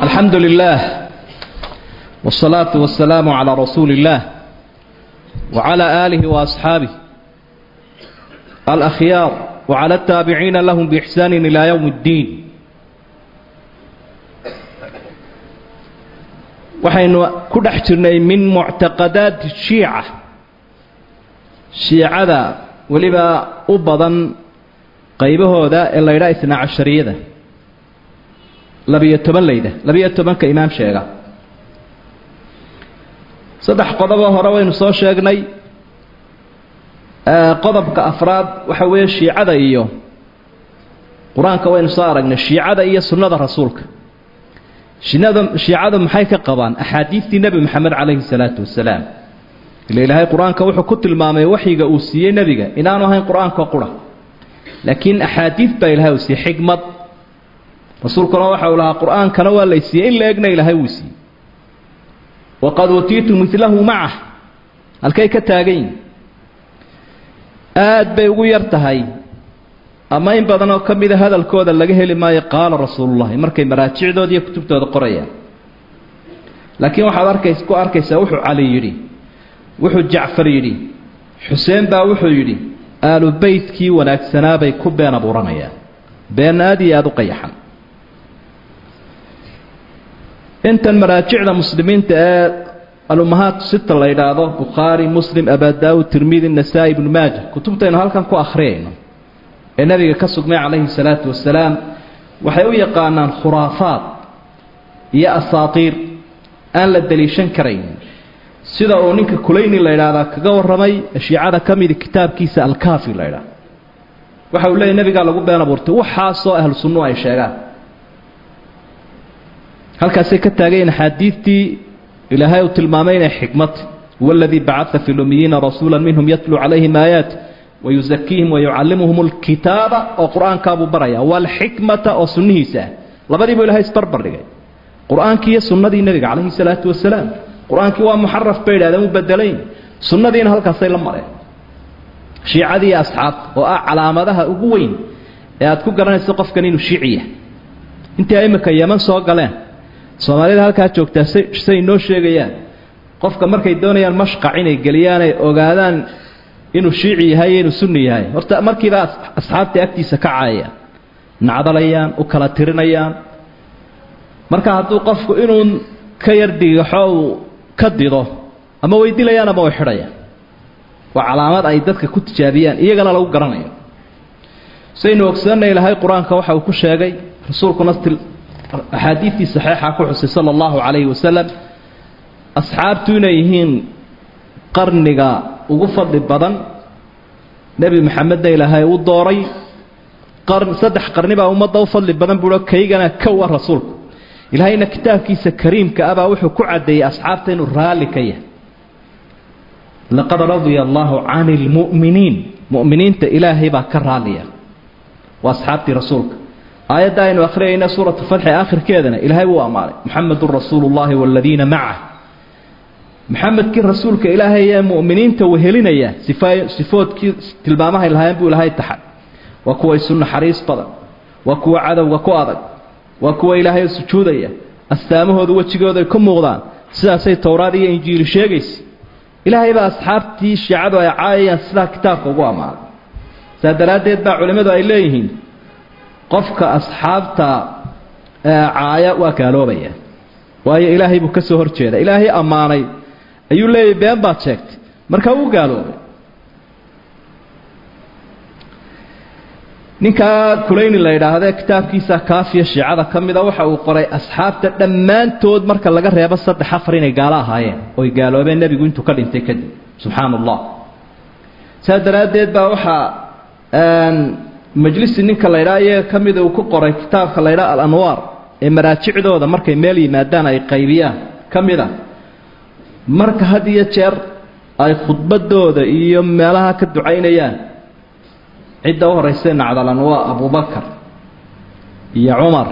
الحمد لله والصلاة والسلام على رسول الله وعلى آله وأصحابه الأخيار وعلى التابعين لهم بإحسان إلى يوم الدين waxaynu ku dhex jirnay min muctaqadaati shiica shiicada weliba u badan qaybahooda ee la ydhaha isna cashariyada labiyo toban layda labiyo tobanka imaam sheega. Saddex qodoboo hore waynu soo sheegnay. Qodobka afraad waxa weeye shiicada iyo qur'aanka waynu soo aragnay shiicada iyo sunnada rasuulka. Shinada shiicadu maxay ka qabaan? Axaadiistii nebi moxamed calayhi salaatu wasalaam. Ila ilaahay qur'aanka wuxuu ku tilmaamay waxyiga uu siiyey nebiga inaanu ahayn qur'aanka qura. Laakiin axaadiis baa ilahay uu siiyey xikmad rasuulkuna waxa uu lahaa qur'aankana waa lay siiyey in la egna ilaahay wuu siiyey. Waqad utiitu milahu macah halkay ka taagan yihiin aad bay ugu yar tahay ama in badan oo ka mida hadalkooda laga heli maayo qaala rasuulullahi markay maraajicdooda iyo kutubtooda qorayaan. Laakiin waxaad arkays ku arkaysaa wuxuu cali yidhi wuxuu jacfar yidhi xuseen baa wuxuu yidhi aalu beytkii wanaagsanaabay ku been abuuranayaan been aad iyo aada u qayaxan intan maraajicda muslimiinta ee alumahaat sita la yidhaahdo bukhaari muslim abaa daawud tirmidi nasaa-i ibnu maaja. Kutubtaynu halkan ku akhriyayno ee nabiga ka sugnay calayhi salaatu wasalaam waxay u yaqaanaan khuraafaad iyo asaatiir aan la daliishan karayn. Sida uu ninka kulayni la yidhaahdaa kaga warramay shiicada ka midi kitaabkiisa alkaafi la ydhaha waxa uu leeyahy nabigaa lagu been abuurtay waxaasoo ahlu sunnu ay sheegaan halkaasay ka taagayen axaadiidtii ilaahay uu tilmaamay inay xikmad. Huwa aladii bacaa fi lumiyiina rasuula minhum yatluu calayhim aayaat wayusakiihim wayucallimuhum alkitaaba oo qur'aankaabuu baraya. Waalxikmata oo sunnihiisa. Ah labadiibuu ilahay isbarbar dhigay. Qur'aankii iyo sunnadii nebiga calayhi salaatu wasalaam qur'aankii waa muxaraf bay idhahdeen u bedelayn. Sunnadiina halkaasay la mareen. Shiicadii asxaabta oo ah calaamadaha ugu weyn ee aad ku garanayso qofkan inuu shiiciya. Intii ay imika yeman soo galeen soomaalida halkaa joogtaa say noo sheegayaan. Qofka markay doonayaan mashqac inay geliyaan ay ogaadaan inuu shiici yahay inuu sunni yahay. Horta markiiba asxaabta agtiisa ka caayayaan nacdalayaan u kala tirinayaan. Marka hadduu qofku inuu ka yar dhigaxo uu ka dido ama way dilayaan ama way xidhayaan. Waa calaamad ay dadka ku tijaabiyaan iyagana lagu garanayo. Saynu ogsoonnay ilahay qur'aanka waxa uu ku sheegay rasuulkuna axaadiidtii saxiixa ku xusay sala allahu calayhi wasalam asxaabtu inay yihiin qarniga ugu fadli badan. Nebi maxamedna ilaahay u dooray saddex qarni baa ummadda u fadli badan buuo kaygana kow ah rasuulku. Ilaahayna kitaabkiisa kariimka abaa wuxuu ku caddeeyey asxaabta inuu raalli ka yahay. Laqad radia allaahu cani lmu'miniin mu'miniinta ilaahay baa ka raaliya waa asxaabtii rasuulka aayadda aynu akhriyayna suuratu fatxi aakhirkeedana ilaahay wuu ammaanay muxamedun rasuulu llahi waaladiina macah. Maxamedkii rasuulka ilaahay ee mu'miniinta wehelinaya sifoodkii tilmaamahay lahaayeen buu ilaahay taxay. Waa kuwa isu naxariis badan waa kuwa cadowga ku adag waa kuwa ilaahay sujuudaya. Astaamahooda wejigooda ay ka muuqdaan sidaasay towraad iyo injiili sheegaysa. Ilaahay baa asxaabtii shiicadu ay caayayaan sidaa kitaabka ugu ammaanay saa daraaddeed baa culimmadu ay leeyihiin qofka asxaabta caaya waa gaaloobaya. Waayo ilaahay buu ka soo hor jeeda ilaahay ammaanay. Ayuu leeyahy been baad sheegtay. Markaa wuu gaaloobay. Ninkaa kulayni la yidhaahde kitaabkiisa kaafiya shiicada ka mida waxa uu qoray asxaabta dhammaantood marka laga reebo saddex afar inay gaalo ahaayeen oy gaaloobeen nebigu intuu ka dhintay kadib subxaana allah saa daraaddeed baa waxaa majlisi ninka la ydhaha iyaga ka mida uu ku qoray kitaabka la ydhaha alanwaar ee maraajicdooda markay meel yimaadaan ay qaybiyaan ka mid a marka had iyo jeer ay khudbadooda iyo meelaha ka ducaynayaan cidda u horraysay nacdalan waa abubakar iyo cumar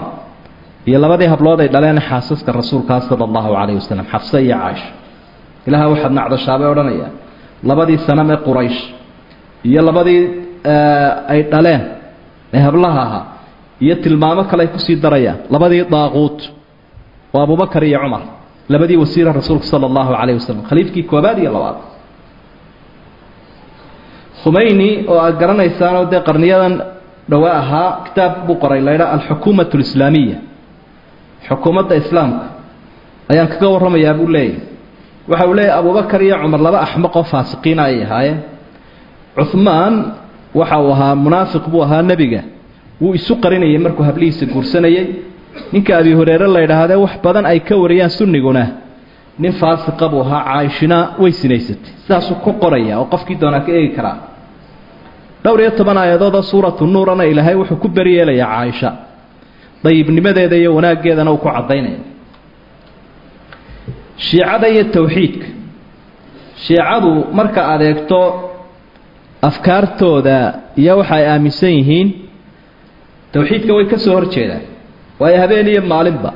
iyo labadii hablood ay dhaleen xaasaska rasuulkaa sala allahu calayh wasalam xafse iyo caaisha ilaaha waxaad nacdashaabay odhanayaan labadii sanam ee quraysh iyo labadii ay dhaleen ee hablaha ahaa iyo tilmaamo kale ay ku sii darayaan. Labadii daaquut waa abubakar iyo cumar. Labadii wasiira rasuulku sala allahu calayh wasalam khaliifkii koobaad iyo labaad. Khumeyni oo aad garanaysaanoo dee qarniyadan dhowaa ahaa kitaab buu qoray. Laydha alxukuumat alislaamiya xukuumadda islaamka. Ayaan kaga warramayaa buu leeyahy waxa uu leeyahy abubakar iyo cumar laba axmaqoo faasiqiina ayay ahaayeen. Cuhmaan waxa uu ahaa munaafiq buu ahaa nebiga. Wuu isu qarinayay markuu hablihiisa guursanayay. Ninka abi hureyre la yidhaahdee wax badan ay ka wariyaan sunniguna. Nin faasiqa buu ahaa caaishina way sinaysatay. Sidaasuu ku qoraya oo qofkii doonaa ka eegi karaa. Dhowr iyo toban aayadoodoo suuratu nuurana ilaahay wuxuu ku beryeelayaa caaisha dayibnimadeeda iyo wanaaggeedana uu ku caddaynaya shiicada iyo towxiidka shiicadu marka adeegto afkaartooda iyo waxa ay aaminsan yihiin towxiidka way ka soo hor jeedaan. Waayo habeen iyo maalinba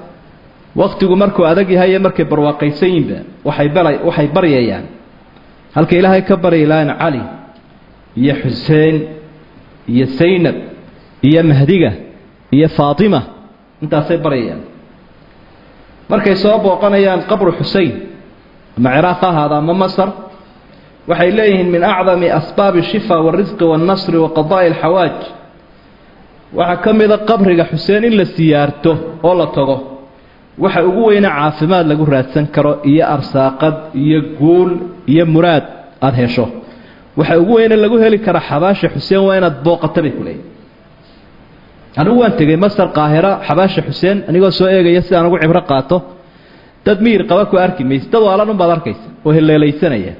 wakhtigu markuu adag yahay iyo markay barwaaqaysan yihinba waxay bara waxay baryayaan halka ilaahay ka baryi lahayn cali iyo xuseen iyo saynab iyo mahdiga iyo faatima intaasay baryayaan markay soo booqanayaan qabru xusein ama ciraaq ha ama masar waxay leeyihiin min acdami asbaabi shifa warisqi waannasri wa qadaa'i alxawaaj waxaa ka mida qabriga xuseen in la siyaarto oo la tago waxa ugu weyne caafimaad lagu raadsan karo iyo arsaaqad iyo guul iyo muraad aada hesho. Waxa ugu weyne lagu heli kara xabaasha xuseen waa inaad booqata bay ku leeyihiin anigu waan tegey masar qaahira xabaasha xuseen anigoo soo eegaya si aan ugu cibro qaato. Dad miyir qaba ku arki mayse dad waalan unbaad arkaysa oo heleelaysanaya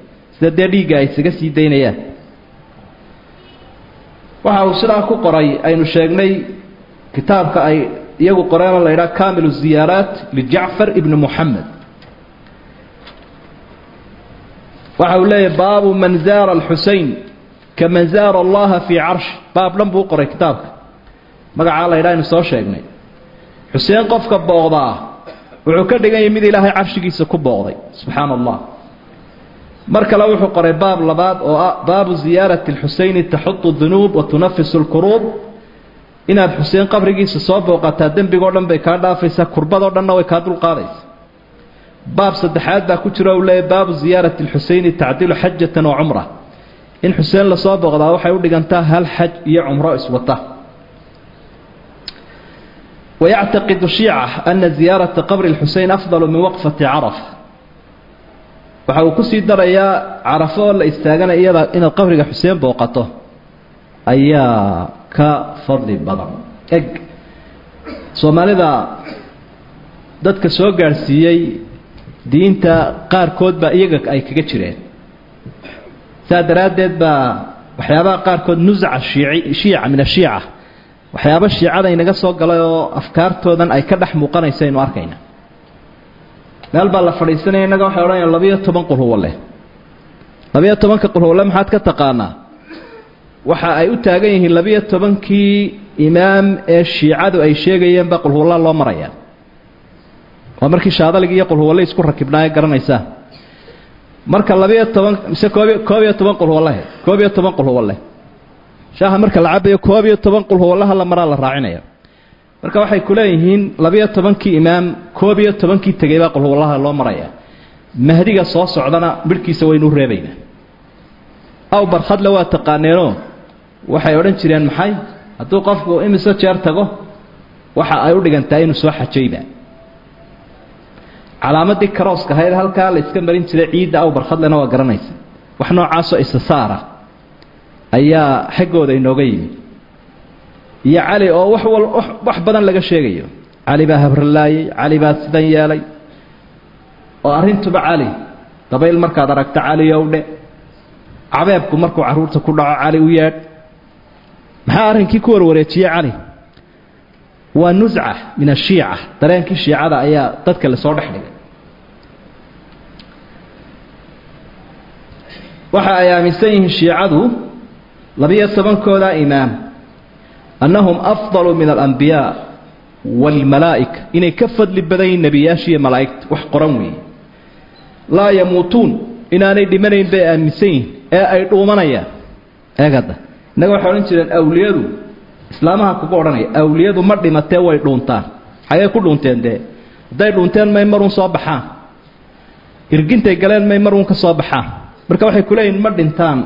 sida dee dhiigga ay isaga sii daynayaan waxa uu sidaa ku qoray aynu sheegnay kitaabka ay iyagu qoreenoo la yidhaha kamilu ziyaaraat lijacfar ibni muxamed waxa uu leeyahy baabu man zaara alxusein kaman zaara allaha fii carshi baab dhan buu qoray kitaabka. Magacaa la yidhaha aynu soo sheegnay. Xuseen qofka booqdaa wuxuu ka dhigan yahay mid ilaahay carshigiisa ku booqday. Subxaana allah mar kale wuxuu qoray baab labaad oo ah baabu ziyaarati alxuseyni taxudu dunuub wa tunafisu lkuruub inaad xuseen qabrigiisa soo booqataa dembigoo dhan bay kaa dhaafaysaa kurbadoo dhanna way kaa dulqaadaysa baab saddexaad baa ku jiro u leeyahy baabu ziyaarati alxuseyni tacdilu xajatan wa cumra. In xuseen la soo booqdaa waxay u dhigantaa hal xaj iyo cumro iswata wayactaqidu shiica ana ziyaarata qabri lxusein afdalu min waqfati carafa waxa uu ku sii darayaa carafo oo la istaagana iyada inaad qabriga xuseen booqato. Ayaa ka fadli badan. Eg. Soomaalida dadka soo gaadhsiiyey diinta qaarkood baa iyaga ay kaga jireen. Saa daraaddeed baa waxyaabaha qaarkood nusca shiici shiica min ashiica waxyaaba shiicada inaga soo galay oo afkaartoodan ay ka dhex muuqanaysa aynu arkayna meel baa la fadhiisanaya innaga waxay odhanayaan labiyo toban qulhuwalle labiyo tobanka qulhuwalle maxaad ka taqaanaa? Waxa ay u taagan yihiin labiyo tobankii imaam ee shiicadu ay sheegayeen baa qulhuwalla loo maraya waa markii shaadalig iyo qulhuwalle isku rakibnaaye garanaysaa marka labiyo toban mise koob koob iyo toban qulhuwalle koob iyo toban qulhuwalle shaaha marka la cabayo koob iyo toban qulhuwallaha la maraa la raacinaya marka waxay ku leeyihiin labiyo tobankii imaam koob iyo tobankii tegay baa qulhuwallaha loo maraya mahdiga soo socdana midhkiisa waynu reebaynaa aw barkhadle waa taqaaneenoo waxay odhan jireen maxay? Hadduu qofku imise jeer tago waxa ay u dhigantaa inuu soo xajayba. Calaamadii karooska ahayd halkaa la iska marin jiray ciidda aw barkhadlena waa garanaysa. Wax noocaasoo isasaara ayaa xaggooda inooga yimid iyo cali oo wax wal wax badan laga sheegayo. Cali baa habralaayey cali baa sidan yeelay oo arrintuba cali dabayl markaad aragto cali owdhe cabeebku markuu carruurta ku dhaco cali u yeedh maxaa arrinkii ku warwareejiyey cali? Waa nusca min ashiica. Dareenkii shiicada ayaa dadka la soo dhex dhigay. Waxa ay aaminsan yihiin shiicadu labiyo tobankooda imaam annahum afdalu min alambiyaa waalmalaa'ika inay ka fadli badan yihiin nebiyaashiiyo malaa'igta wax qoran weeye laa yamuutuun inaanay dhimanayn bay aaminsan yihiin ee ay dhuumanayaan eegada innaga waxay odhan jireen awliyadu islaamaha kugu odhanaya awliyadu ma dhimatee way dhuuntaan xagee ku dhuunteen dee hadday dhunteen may maruun soo baxaan irgintay galeen may maruun ka soo baxaan marka waxay ku leeyihiin ma dhintaan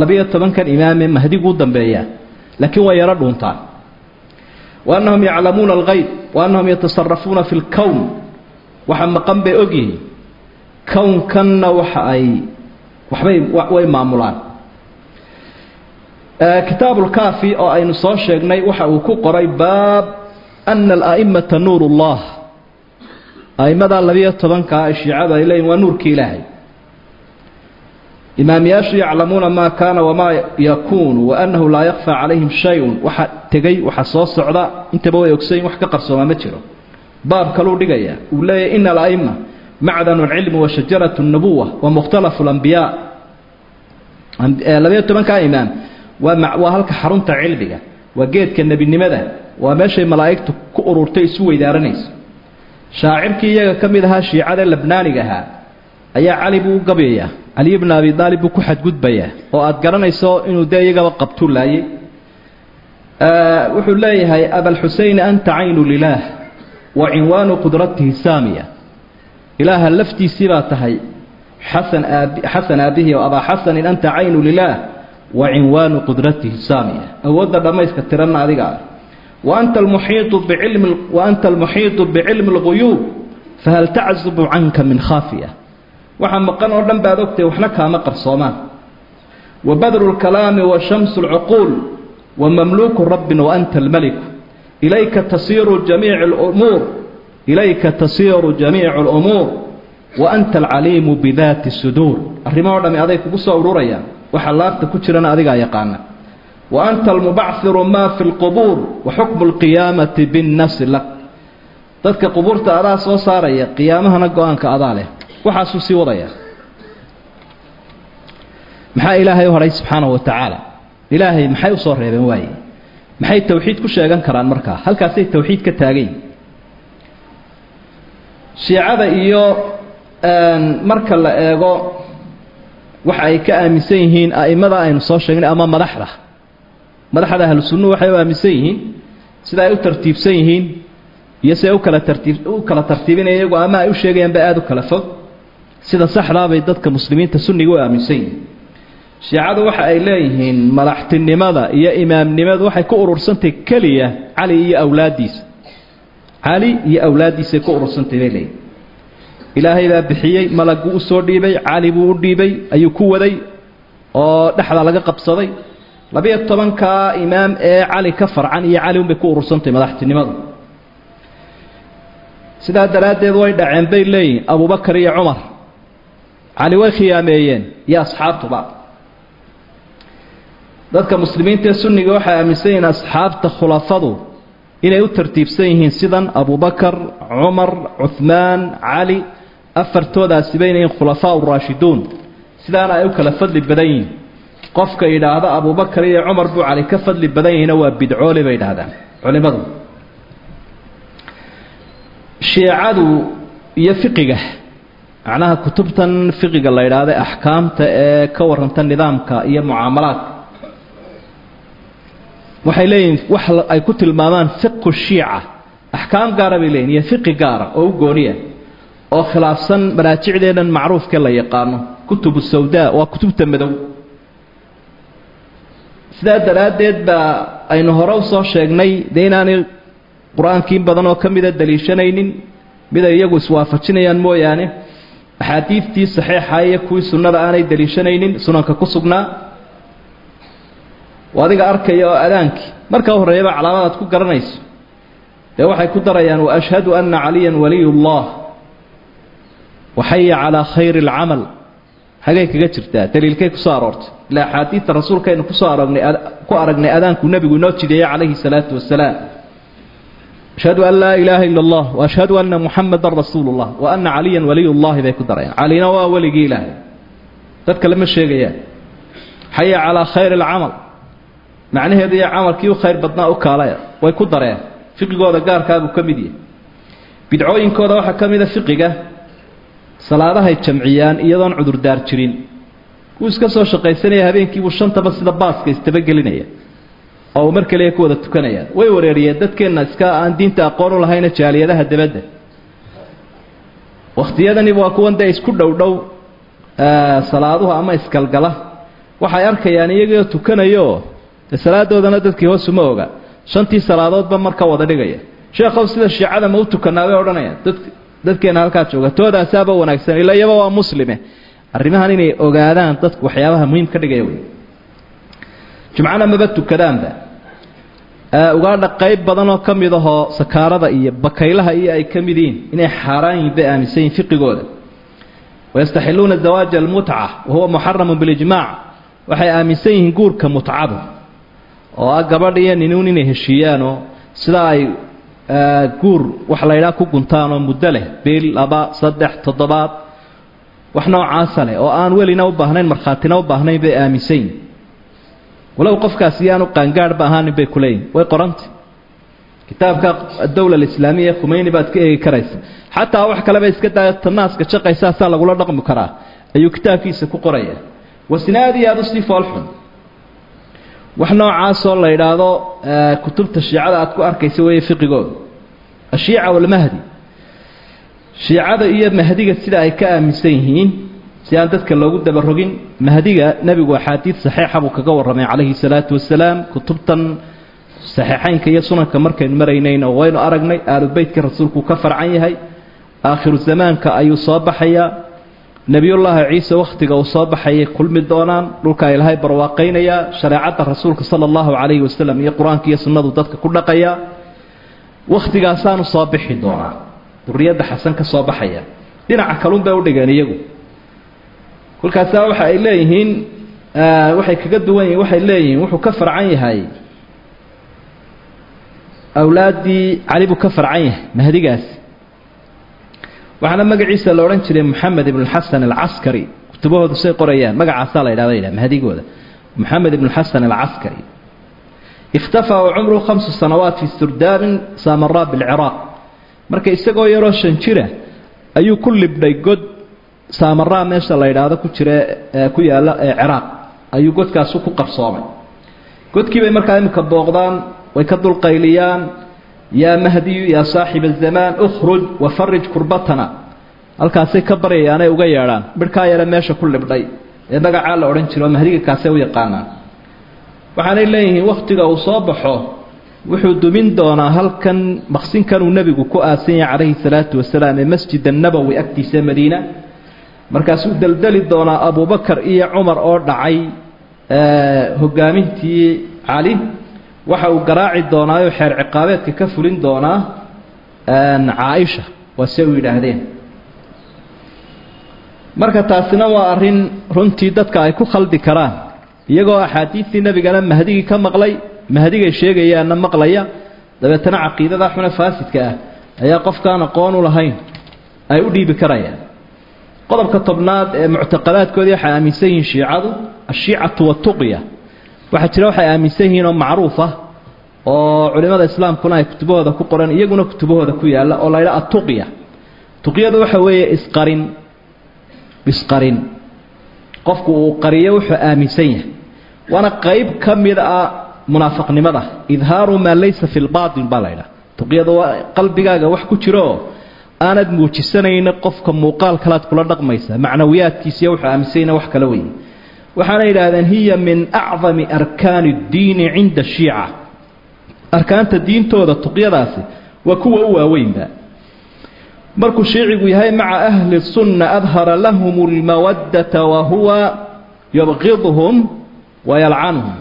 labiyo tobankan imaamee mahdiguu dambeeyaa laakiin waa yaro dhuuntaan. Wa annahum yaclamuuna algayb wa annahum yatasarafuuna fi lkown waxa maqan bay ogyihiin. Kownkanna waxa ay waxbay way maamulaan. Kitaabulkaafi oo aynu soo sheegnay waxa uu ku qoray baab ana ala'immata nuur ullah a'immadaa labiyo tobankaa ay shiicadu ay leeyihiin waa nuurkii ilaahay imaamyaashu yaclamuuna maa kaana wamaa yakuunu wa annahu laa yakfaa calayhim shay-un. Waxa tegey waxa soo socda intaba way ogsayin wax ka qarsoomaa ma jiro. Baab kaluu dhigaya uu leeyahy ina ala'ima macdanu alcilmi wa shajaratu اnubuwa wa mukhtalafu alambiyaa labayo tobankaa imaam. Waa halka xarunta cilmiga waa geedka nebinimada waa meeshay malaa'igtu ku ururtay isu weydaaranayso. Shaacirkii iyaga ka mid ahaa shiicada labnaaniga ahaa ayaa cali buu u gabayaa caliy bna abi daalib buu ku xadgudbayaa oo aad garanayso inuu dee iyagaba qabtu laayay. Wuxuu leeyahay abalxuseyn anta caynu lilaah wa cinwaanu qudratihi saamiya. Ilaaha laftiisii baa tahay xasan aabi xasan aabbihi oo abaa xasanin anta caynu lilaah wa cinwaanu qudratihi saamiya. Awoodda dhammayska tiranna adiga ah. Wa anta almuxiitu bicilmi wa anta almuxiitu bicilmi اlguyuub fahal taczubu canka min khaafiya waxa maqan oo dhan baad ogtahay waxna kaama qarsoomaan. Wa badru lkalaami wa shamsu lcuquul wa mamluuku rabbin wa anta almeliku ilayka tasiiru jamiicu lumuur ilayka tasiiru jamiicu alumuur wa anta alcaliimu bidaati suduur. Arrimaho dhami aday kugu soo ururayaan waxa laabta ku jirana adigaa yaqaana. Wa anta almubacfiru maa fi lqubuur wa xukmu lqiyaamati binnafsi lak dadka qubuurta adaa soo saaraya qiyaamahana go'aanka adaa leh waxaasuu sii wadaya. Maxaa ilaahay u hadhay subxaanahu wa tacaala? Ilaahay maxay u soo reebeen waaye? Maxay tawxiid ku sheegan karaan markaa? Halkaasay tawxiid ka taagayn shiicada iyo marka la eego waxa ay ka aaminsan yihiin a'imada aynu soo sheegnay ama madaxda. Madaxda ahlu waxay u aaminsan yihiin sida ay u tartiibsan yihiin iyo si ay u kala tartiib u kala tartiibinaya iyagu ama ay u sheegayaan ba aada u kala fog sida saxdaa bay dadka muslimiinta sunniga u aaminsan yihiin shiicadu waxa ay leeyihiin madaxtinimada iyo imaamnimadu waxay ku urursantahay keliya cali iyo awlaaddiisa. Cali iyo awlaaddiisay ku urursantahay bay leeyihiin ilaahay baa bixiyey malaguu u soo dhiibay cali buu u dhiibay ayuu ku waday oo dhexda laga qabsaday. Labiyo tobankaa imaam ee cali ka farcan iyo cali unbay ku urursantahay madaxtinimadu. Sidaa daraaddeed way dhaceen bay leeyihiin abubakar iyo cumar cali way khiyaameeyeen iyo asxaabtuba dadka muslimiinta ee sunniga waxay aaminsan yihiin asxaabta khulafadu inay u tartiibsan yihiin sidan abubakar cumar cuhmaan cali afartoodaasiba inay khulafaa uraashiduun sidaana ay u kala fadli badan yihiin. Qofka yidhaahda abubakar iyo cumar buu cali ka fadli badan yihiina waa bidcoole bay yidhaahdaan culimadu. Shiicadu iyo fiqiga macnaha kutubtan fiqiga la yidhaahda axkaamta ee ka warranta nidaamka iyo mucaamalaadka. Waxay leeyihiin wax ay ku tilmaamaan fiqu shiica axkaam gaara bay leeyihiin iyo fiqi gaara oo u gooniya oo khilaafsan maraajicdeennan macruufkee la yaqaano kutubu sawdaa waa kutubta madow. Sidaa daraaddeed baa aynu hore u soo sheegnay dee inaanay qur'aankii in badan oo ka mida daliishanaynin mid ay iyagu iswaafajinayaan mooyaane axaadiidtii saxiixa iyo kuwii sunnada aanay daliishanaynin sunanka ku sugnaa. Adiga arkaya oo adaankii. Marka horreeyaba calaamadaad ku garanayso. Dee waxay ku darayaan wa ashhadu anna caliyan waliy ullah waxaya calaa khayri alcamal xagay kaga jirtaa? Daliilkay ku soo aroortay. Ilaa axaadiidta rasuulkaynu ku soo aragnay ku aragnay adaanku nebigu inoo jideeyey calayhi salaatu wasalaam ashhadu an laa ilaaha ila allah wa ashhadu anna muxamadan rasuulu llah wa anna caliyan waliy ullahi bay ku darayaan calina waa weligii ilaahay dad kale ma sheegayaan xaya calaa khayri alcamal macnaheedu iyo camalkii u khayr badnaa u kaalaya way ku dareen fiqigooda gaarkaabuu ka mid yahay bidcooyinkooda waxaa ka mida fiqiga salaadahay jamciyaan iyadoon cudurdaar jirin wuu iska soo shaqaysanaya habeenkiibuu shantaba sida baaska istabagelinaya oo mar kaliya ku wada tukanayaan. Way wareeriyeen dadkeenna iska aan diinta aqoon u lahayna jaaliyadaha dabadda wakhtiyadaniba waa kuwan dee isku dhow dhow salaaduhu ama isgalgala waxay arkayaan iyagoo tukanayooo dee salaadoodana dadkii hoosuma oga. Shantii salaadoodba marka wada dhigaya. Sheekhow sida shiicada ma u tukanaa bay odhanayaan. Dad dadkeena halkaa jooga. Toodaasaaba wanaagsan ila iyaba waa muslime. Arrimahan inay ogaadaan dadku waxyaabaha muhiim ka dhigaya wey jumcana maba tukadaanba ugaadha qayb badan oo ka mid ahoo sakaarada iyo bakaylaha iyo ay ka mid yihiin inay xaaraan yihiin bay aaminsan yihiin fiqigooda wayastaxiluuna zawaaja almutca wahuwa muxaramun bilijmaac waxay aaminsan yihiin guurka mutcadu oo ah gabadh iyo ninuun inay heshiiyaanoo sidaa ay guur wax la ydhaha ku guntaan oo muddo leh bil laba saddex toddobaad wax noocaasa leh oo aan welina u baahnayn markhaatina u baahnayn bay aaminsan yihiin walow qofkaasi yaanu qaangaadhba ahaanin bay kuleeyihin way qoranta kitaabka adowla alislaamiya khumeyni baad ka eegi karaysa. Xataa wax kaleba iska daayo tanaaska shaqaysaasaa lagula dhaqmi karaa ayuu kitaabkiisa ku qoraya. Wasina aad iyo u sii foolxun wax noocaasoo la yidhaahdo kutubta shiicada aad ku arkaysa weeye fiqigooda ashiica walmahdi. Shiicada iyo mahdiga sida ay ka aaminsan yihiin si aan dadka loogu dabarogin mahdiga nebigu axaadiid saxiixa buu kaga warramay calayhi salaatu wasalaam kutubtan saxiixaynka iyo sunanka markaynu maraynayna waynu aragnay aalubeytka rasuulku ka farcan yahay. Aakhiru zamaanka ayuu soo baxayaa. Nebiyullaahi ciise wakhtiga uu soo baxayay kulmi doonaan dhulkaa ilaahay barwaaqaynayaa shareecadda rasuulka sala allahu calayhi wasalam iyo qur'aanka iyo sunnadu dadka ku dhaqayaa. Wakhtigaasaanu soo bixi doonaa. Duriyadda xasan ka soo baxaya. Dhinaca kalun bay udhigeen iyagu kolkaasaa waxa ay leeyihiin waxay kaga duwan yihiin waxay leeyihiin wuxuu ka farcan yahay. Awlaaddii cali buu ka farcan yahay mahdigaasi waxaana magaciisa la odhan jiray moxamed ibn xasan alcaskari kutubahoodu say qorayaan magacaasaa la ydhahda yidhaha mahdigooda. Moxamed ibn xasan alcaskari iftafaa cumruhu khamsu sanawaat fi surdaabin saamaraa bilciraaq marka isagoo yaroo shan jira ayuu ku libdhay god saamaraa meesha la yidhaahdo ku jira ku yaalla ee ciraaq. Ayuu godkaasu ku qabsoomay. Godkii bay markaa iminka booqdaan way ka dulqayliyaan. Yaa mahdiyu yaa saaxiba azamaan ukhruj wafarij kurbatana. Halkaasay ka baryayaanay uga yeedhaan. Midhkaa yare meesha ku libdhay. Ee magacaa la odhan jiro mahdiga kaasay u yaqaanaan. Waxaanay leeyihiin wakhtiga uu soo baxo wuxuu dumin doonaa halkan maqsinkan uu nebigu ku aasan yahay calayhi salaatu wasalaam ee masjid annabowi agtiisa madiina markaasuu deldeli doonaa abubakar iyo cumar oo dhacay hogaamintii cali. Waxa uu garaaci doonaayo xeer ciqaabeedka ka fulin doonaa caaisha waa se u yidhaahdeen. Marka taasina waa arrin runtii dadka ay ku khaldi karaan. Iyagoo axaadiistii nebigana mahdigii ka maqlay mahdigay sheegayaanna maqlaya dabeetana caqiidada xune faasidka ah ayaa qofkaan aqoon u lahayn ay u dhiibi karayaan qodobka tobnaad ee muctaqadaadkoodii waxay aaminsan yihiin shiicadu ashiicatu watuqya waxaa jira waxay aaminsan yihiin oo macruuf ah oo culimmada islaamkuna ay kutubahooda ku qoran iyaguna kutubahooda ku yaalla oo la ydhaha atuqya tuqyadu waxa weeye isqarin isqarin. Qofku uu qariyo wuxuu aaminsan yahay. Waana qayb ka mid ah munaafiqnimada. Idhaaru maa laysa fi lbaatin baa la ydhaha tuqyadu waa qalbigaaga wax ku jiro. oo aanad muujisanayna qofka muuqaal kalaad kula dhaqmaysa macnawiyaadkiisiiyo wuxuu aaminsanyna wax kala weye waxaana yidhaahdeen hiya min acdami arkaani اddiini cinda shiica. Arkaanta diintooda tuqyadaasi waa kuwa u waaweynba. Markuu shiicigu yahay maca ahli sunna adhara lahum اlmawadata wahuwa yubqidhum wayalcanuhum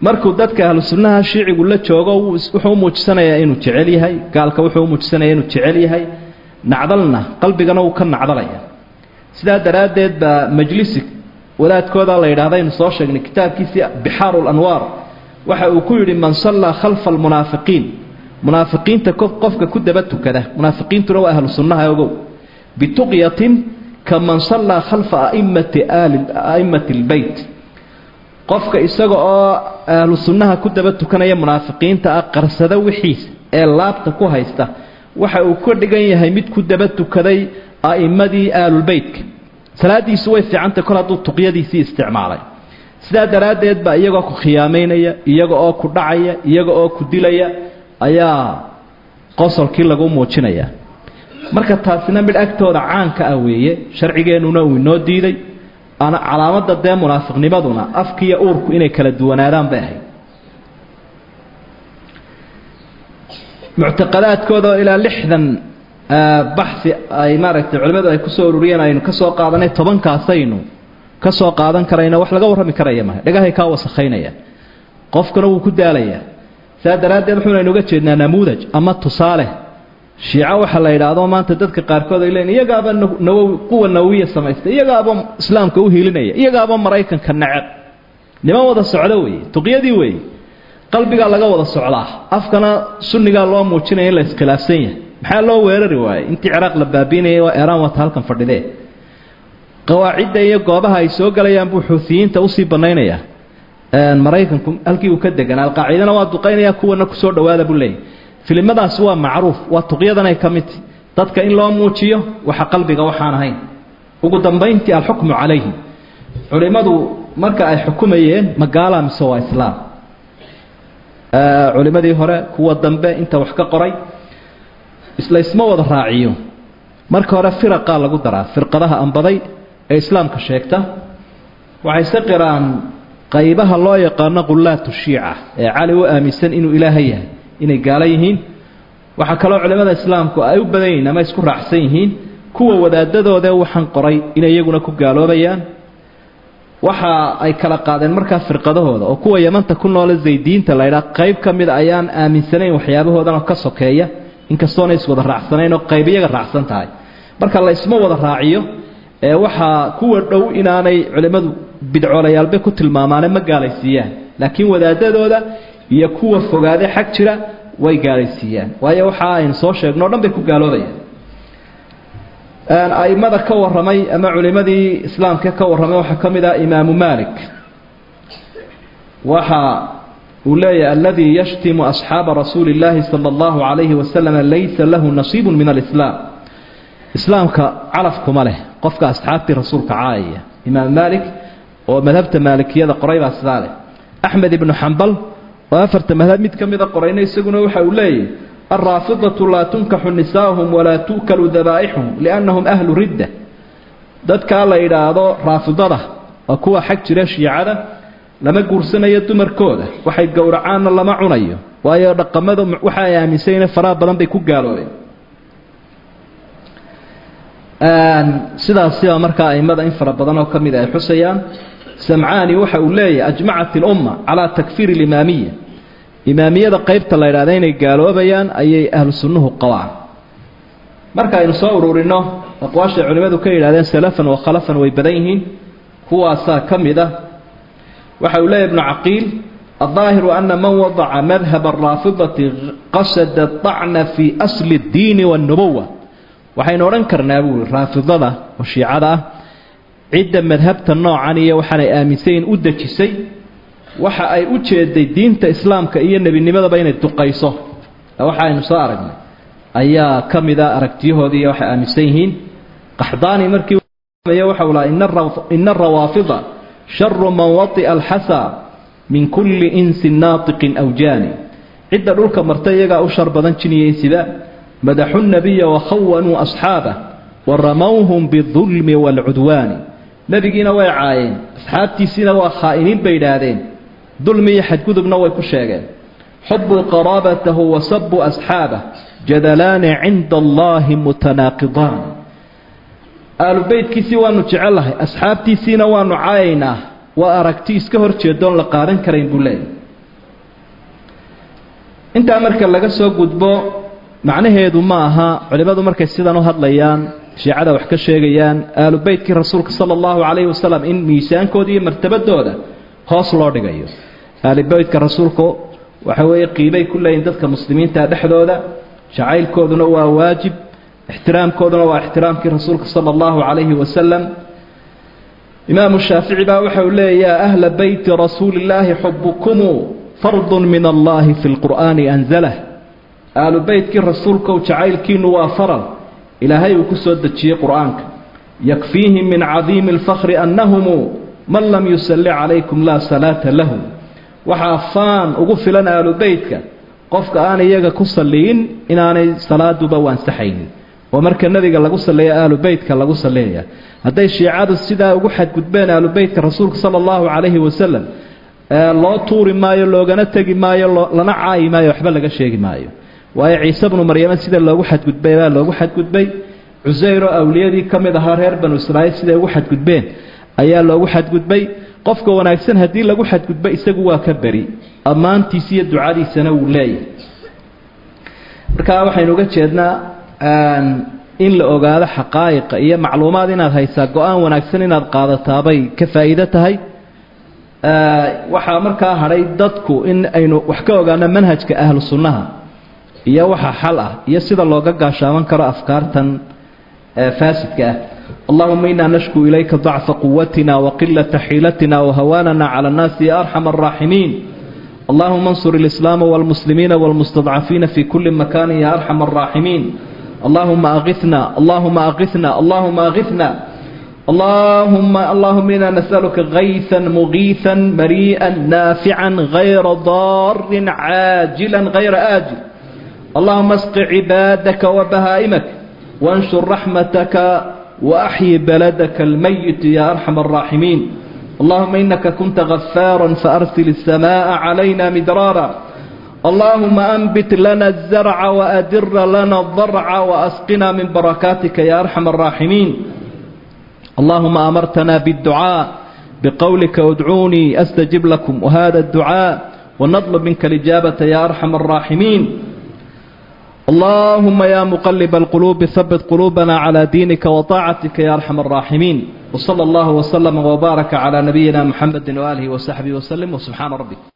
markuu dadka ahlu sunnaha shiicigu la joogo wuxuu muujisanayaa inuu jecel yahay gaalka wuxuu muujisanayaa inuu jecel yahay nacdalna qalbigana wuu ka nacdalaya. Sidaa daraaddeed baa majlisi wadaadkooda la yidhahda aynu soo sheegnay kitaabkiisii bixaaru lanwaar waxa uu ku yidhi man sallaa khalfa almunaafiqiin munaafiqiinta qofka ku daba tukada. Munaafiqiintuna waa ahlu ogow. Bituqyatin kaman sallaa khalfa a'immati a'immati lbeyt qofka isaga oo ahlu sunnaha ku daba tukanaya munaafiqiinta ah qarsada wixiisa ee laabta ku haysta waxa uu ka dhigan yahay mid ku daba tukaday a'immadii aalulbeytka salaadiisu way fiicantay kol hadduu tuqyadiisii isticmaalay. Sidaa daraaddeed baa iyagoo ku khiyaamaynaya iyaga oo ku dhacaya iyaga oo ku dilaya ayaa qosolkii lagu muujinayaa marka taasina midh agtooda caanka ah weeye sharcigeennuna uu inoo diiday ana calaamadda dee munaafiqnimaduna afkiiyo uurku inay kala duwanaadaan bay ahayd. Muctaqadaadkooda oo ilaa lixdan baxsi ay maaragtay culimmadu ay ku soo ururiyeen aynu ka soo qaadanay tobankaasaynu ka soo qaadan karayna wax laga warrami karaya maha. Dhagahay kaa wasakhaynaya. Qofkuna wuu ku daalayaa saa daraaddeed wuxuunaynu uga jeednaa namuudaj ama tusaale shiico waxa la yidhaahdo maanta dadka qaarkood ay leeyiin iyagaaba nawowi quwa nawowiya samaystay iyagaaba islaamka u hiilinaya iyagaaba maraykanka neceb niman wada socdo weeye tuqyadii weeye qalbigaa laga wada socdaa. Afkana sunnigaa loo muujinaya in la iskhilaafsan yahay. Maxaa loo weerari waayey? Intii ciraaq la baabiinayay waa eraan wata halkan fadhidee. Qawaacidda iyo goobaha ay soo galayaan buu xuutiyiinta u sii banaynayaa. Maraykanku halkii uu ka deganaa alqaacidana waa duqaynaya kuwana ku soo dhawaada buu leeyahy filimadaasi waa macruuf waa tuqyadanay ka midti dadka in loo muujiyo waxa qalbiga waxaan ahayn. Ugu dambayntii alxukmu calayhim culimmadu marka ay xukumayeen magaala mise waa islaam? Culimmadii hore kuwa dambe inta wax ka qoray isla isma wada raaciyo. Marka hore firaqaa lagu daraa. Firqadaha ambaday ee islaamka sheegta waxay se qiraan qaybaha loo yaqaano qullaatu shiica ee cali u aaminsan inuu ilaahay yahay inay gaalo yihiin. Waxaa kaloo culimmada islaamku ay u badan ama isku raacsan yihiin kuwa wadaadadoodee waxaan qoray inay iyaguna ku gaaloobayaan. Waxa ay kala qaadeen markaa firqadahooda oo kuwa yamanta ku noole zaydiinta laydhaa qayb ka mida ayaan aaminsanayn waxyaabahoodan oo ka sokeeya. Inkastoona iswada raacsanayn oo qayb iyaga raacsan tahay. Marka la wada raaciyo ee waxaa kuwa dhow inaanay culimmadu bidcoolayaalbe ku tilmaamaane ma gaalaysiiyaan. Laakiin wadaadadooda iyo kuwa fogaade xag jira way gaalaysiiyaan waayo waxa aynu soo sheegno o dhan bay ku gaaloobayaan aimada ka warramay ama culimadii islaamka ka warramay waxaa ka mid ah imaamu malik waxa uu leeyahay aladii yashtimu asxaaba rasuuli اllaahi salى اllahu calayhi wasalam laysa lahu nasiibu min alislaam islaamka calaf kuma leh qofka asxaabtii rasuulka caayaya imaam malik oo madhabta maalikiyada qoray baa sidaa leh axmed ibnu xambal oo afarta madhab mid ka mida qorayna isaguna waxa uu leeyahy alraafidatu laa tunkaxu nisaahum walaa tu'kalu dabaa'ixuhum liannahum ahlu ridda. Dadkaa la yidhaahdo raafidada waa kuwa xag jira shiicada lama guursanayo dumarkooda waxay gowracaanna lama cunayo waayo dhaqamada waxa ay aaminsanyeen faraha badan bay ku gaaloobeen. Sidaasiba markaa aimada in fara badan oo ka mid ay xusayaan samcaani waxa uu leeyahay ajmacat ilumma calaa takfiir alimaamiya imaamiyada qaybta la yidhahda inay gaaloobayaan ayay ahlu sunnuhu qabaan marka aynu soo ururinno aqwaashay culimmadu ka yidhahdeen salafan wa khalafan way badan yihiin kuwaasaa ka mid ah waxa uu leeyahy ibnu caqiil الظاهر أن من وضع مذهب الرافضة قصد الطعن في أصل الدين والنبوة waxaynu odhan karnaa buui raafidada oo shiicada ah cidda madhabta noocan iyo waxaanay aaminsayin u dejisay waxa ay u jeeday diinta islaamka iyo nebinimadaba inay duqayso waxa aynu soo aragnay. Ayaa ka mida aragtiyahoodii waxay aaminsan yihiin. Qaxdaani markii waxa lahaa ina arawaafida sharu man wati'a alxasa min kulli insin naatiqin aw jaani cidda dhulka marta iyagaa u shar badan jiniyeysiba madaxu nabiya wakhawanuu asxaabah wa ramowhum bidulmi waalcudwaani nebigiina way caayeen asxaabtiisiina waa khaa'iniin bay idhaahdeen dulmi iyo xadgudubna way ku sheegeen. Xubuu qaraabatahu wa sabuu asxaabah jadalaani cinda allaahi mutanaaqidaan. Aalu beytkiisii waanu jecellahay asxaabtiisiina waanu caayaynaa waa aragti iska hor jeedoon la qaadan karayn buu leeyahy intaa marka laga soo gudbo macnaheedu ma aha culimmadu markay sidan u hadlayaan shiicada wax ka sheegayaan aalu beytkii rasuulka sala allahu calayhi wasalam in miisaankooda iyo martabadooda hoos loo dhigayo. Aalubeytka rasuulku waxa weeye qiibay ku leeyihiin dadka muslimiinta dhexdooda jacaylkooduna waa waajib ixtiraamkooduna waa ixtiraamkii rasuulka sala allahu calayhi wasalam imaamu shaafici baa waxa uu leeya yaa ahla beyti rasuuli illaahi xubukumu fardun min allahi fi lqur'aani anzalah aalu beytkii rasuulkow jacaylkiinu waa faral ilaahay uu ku soo dejiyey qur'aanka. Yakfiihim min cadiimi alfakhri annahumu man lam yusalli calaykum laa salaata lahu. Waxaa faan ugu filan aalu beytka qofka aan iyaga ku salliyin inaanay salaaduba waansaxaynin oo marka nebiga lagu salleeya aalu beytka lagu salleeyaya hadday shiicadu sidaa ugu xadgudbeen aalu beytka rasuulka sala allahu calayhi wasalam loo tuuri maayo loogana tegi maayo lana caayi maayo waxba laga sheegi maayo. Waayo ciise bnu maryama sida loogu xadgudbay baa loogu xadgudbay. Cusayro awliyadii ka mid ahaa reer banu israa'iil siday ugu xadgudbeen ayaa loogu xadgudbay. Qofka wanaagsan haddii lagu xadgudbo isagu waa ka beri. Ammaantiisa iyo ducadiisana wuu leeyahay. Markaa waxaynu uga jeednaa in la ogaado xaqaa'iqa iyo macluumaad inaad haysaa go'aan wanaagsan inaad qaadataabay ka faa'iido tahay. Waxaa markaa hadhay dadku in aynu wax ka ogaano manhajka ahlu sunnaha iyo waxa xal ah iyo sida looga gaashaaban karo afkaartan faasidka ah allahuma inaa nashku ilayka dacfa quwatina waqilata xiilatina wahawaanana cala annaasi ya arxam araaximiin allahuma ansur ilislaama walmuslimiina walmustadcafiina fi kuli makani ya arxam araaximiin allahuma aina allahuma aina allahuma aina اللهم اللهم إنا نسألك غيثا مغيثا مريئا نافعا غير ضار عاجلا غير آجل اللهم اسق عبادك وبهائمك وانشر رحمتك وأحيي بلدك الميت يا أرحم الراحمين اللهم إنك كنت غفارا فأرسل السماء علينا مدرارا اللهم أنبت لنا الزرع وأدر لنا الضرع وأسقنا من بركاتك يا أرحم الراحمين اللهم أمرتنا بالدعاء بقولك ادعوني أستجب لكم وهذا الدعاء ونطلب منك الإجابة يا أرحم الراحمين اللهم يا مقلب القلوب ثبت قلوبنا على دينك وطاعتك يا أرحم الراحمين وصلى الله وسلم وبارك على نبينا محمد وآله وصحبه وسلم وسبحان ربك